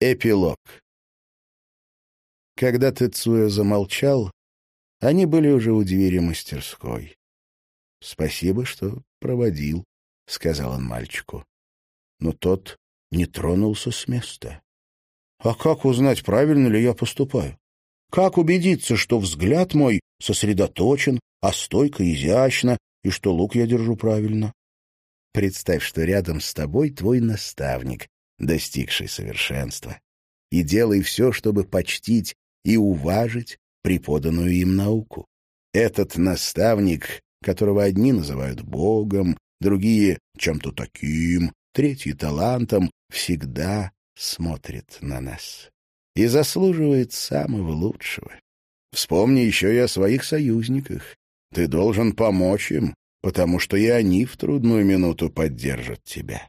Эпилог. Когда Тецуя замолчал, они были уже у двери мастерской. — Спасибо, что проводил, — сказал он мальчику. Но тот не тронулся с места. — А как узнать, правильно ли я поступаю? Как убедиться, что взгляд мой сосредоточен, а стойка изящна, и что лук я держу правильно? Представь, что рядом с тобой твой наставник, достигший совершенства, и делай все, чтобы почтить и уважить преподанную им науку. Этот наставник, которого одни называют Богом, другие — чем-то таким, третьи — талантом, всегда смотрит на нас и заслуживает самого лучшего. Вспомни еще и о своих союзниках. Ты должен помочь им, потому что и они в трудную минуту поддержат тебя.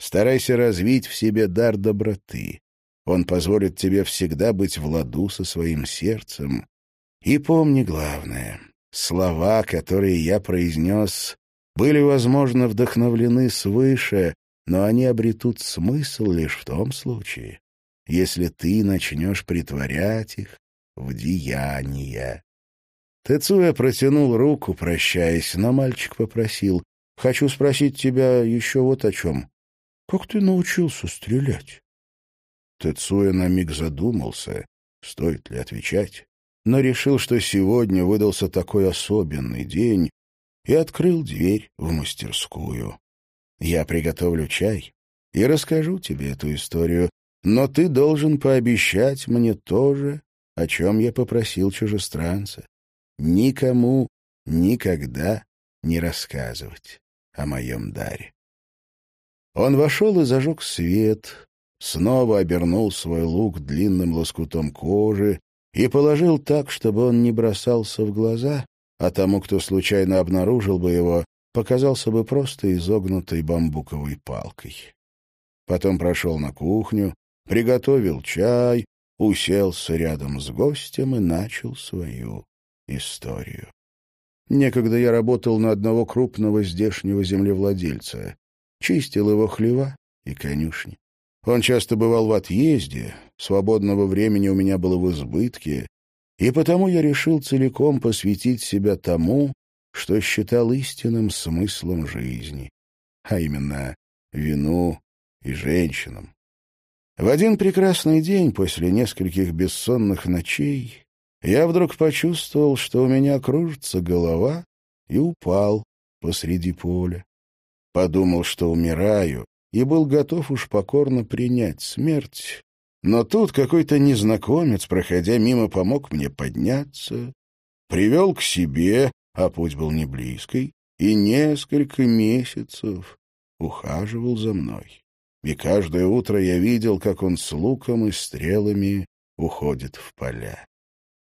Старайся развить в себе дар доброты. Он позволит тебе всегда быть в ладу со своим сердцем. И помни главное. Слова, которые я произнес, были, возможно, вдохновлены свыше, но они обретут смысл лишь в том случае, если ты начнешь притворять их в деяния. Тецуя протянул руку, прощаясь, но мальчик попросил. — Хочу спросить тебя еще вот о чем. Как ты научился стрелять? Тецуя на миг задумался, стоит ли отвечать, но решил, что сегодня выдался такой особенный день, и открыл дверь в мастерскую. Я приготовлю чай и расскажу тебе эту историю, но ты должен пообещать мне тоже, о чем я попросил чужестранца. Никому никогда не рассказывать о моем даре. Он вошел и зажег свет, снова обернул свой лук длинным лоскутом кожи и положил так, чтобы он не бросался в глаза, а тому, кто случайно обнаружил бы его, показался бы просто изогнутой бамбуковой палкой. Потом прошел на кухню, приготовил чай, уселся рядом с гостем и начал свою историю. Некогда я работал на одного крупного здешнего землевладельца чистил его хлева и конюшни. Он часто бывал в отъезде, свободного времени у меня было в избытке, и потому я решил целиком посвятить себя тому, что считал истинным смыслом жизни, а именно вину и женщинам. В один прекрасный день после нескольких бессонных ночей я вдруг почувствовал, что у меня кружится голова, и упал посреди поля. Подумал, что умираю, и был готов уж покорно принять смерть. Но тут какой-то незнакомец, проходя мимо, помог мне подняться, привел к себе, а путь был не близкий, и несколько месяцев ухаживал за мной. И каждое утро я видел, как он с луком и стрелами уходит в поля.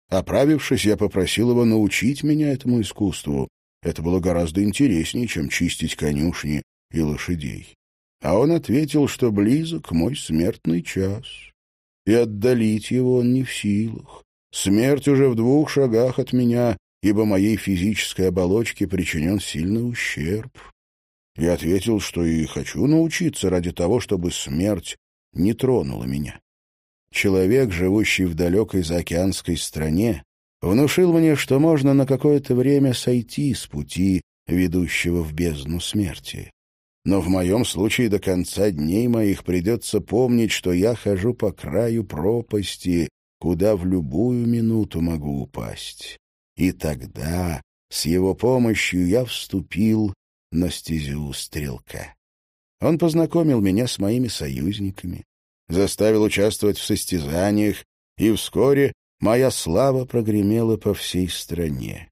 Оправившись, я попросил его научить меня этому искусству, это было гораздо интереснее, чем чистить конюшни и лошадей. А он ответил, что близок мой смертный час, и отдалить его он не в силах. Смерть уже в двух шагах от меня, ибо моей физической оболочке причинен сильный ущерб. Я ответил, что и хочу научиться ради того, чтобы смерть не тронула меня. Человек, живущий в далекой заокеанской стране, внушил мне, что можно на какое-то время сойти с пути, ведущего в бездну смерти. Но в моем случае до конца дней моих придется помнить, что я хожу по краю пропасти, куда в любую минуту могу упасть. И тогда с его помощью я вступил на стезю стрелка. Он познакомил меня с моими союзниками, заставил участвовать в состязаниях, и вскоре моя слава прогремела по всей стране.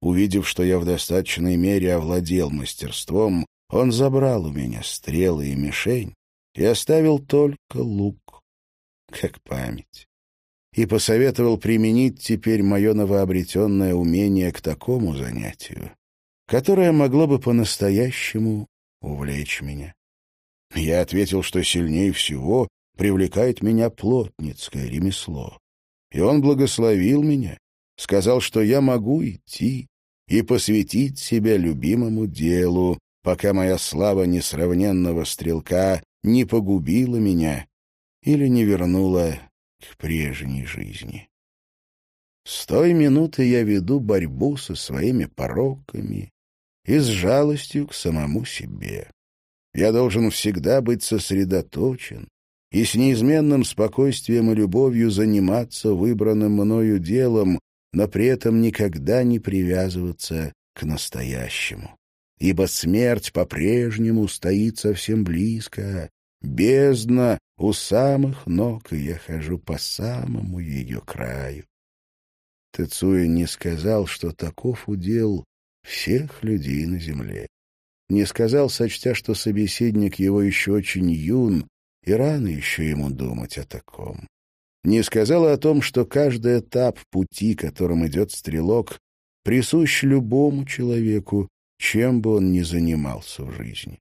Увидев, что я в достаточной мере овладел мастерством, он забрал у меня стрелы и мишень и оставил только лук, как память. И посоветовал применить теперь мое новообретенное умение к такому занятию, которое могло бы по-настоящему увлечь меня. Я ответил, что сильнее всего привлекает меня плотницкое ремесло. И он благословил меня, сказал, что я могу идти и посвятить себя любимому делу, пока моя слава несравненного стрелка не погубила меня или не вернула к прежней жизни. С той минуты я веду борьбу со своими пороками и с жалостью к самому себе. Я должен всегда быть сосредоточен и с неизменным спокойствием и любовью заниматься выбранным мною делом, но при этом никогда не привязываться к настоящему. Ибо смерть по-прежнему стоит совсем близко, бездна у самых ног, и я хожу по самому ее краю. Тецуя не сказал, что таков удел всех людей на земле. Не сказал, сочтя, что собеседник его еще очень юн, и рано еще ему думать о таком. Не сказал о том, что каждый этап пути, которым идет стрелок, присущ любому человеку, чем бы он ни занимался в жизни.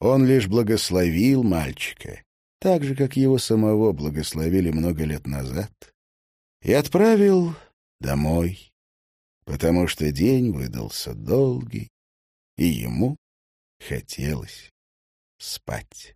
Он лишь благословил мальчика, так же, как его самого благословили много лет назад, и отправил домой, потому что день выдался долгий, и ему хотелось спать.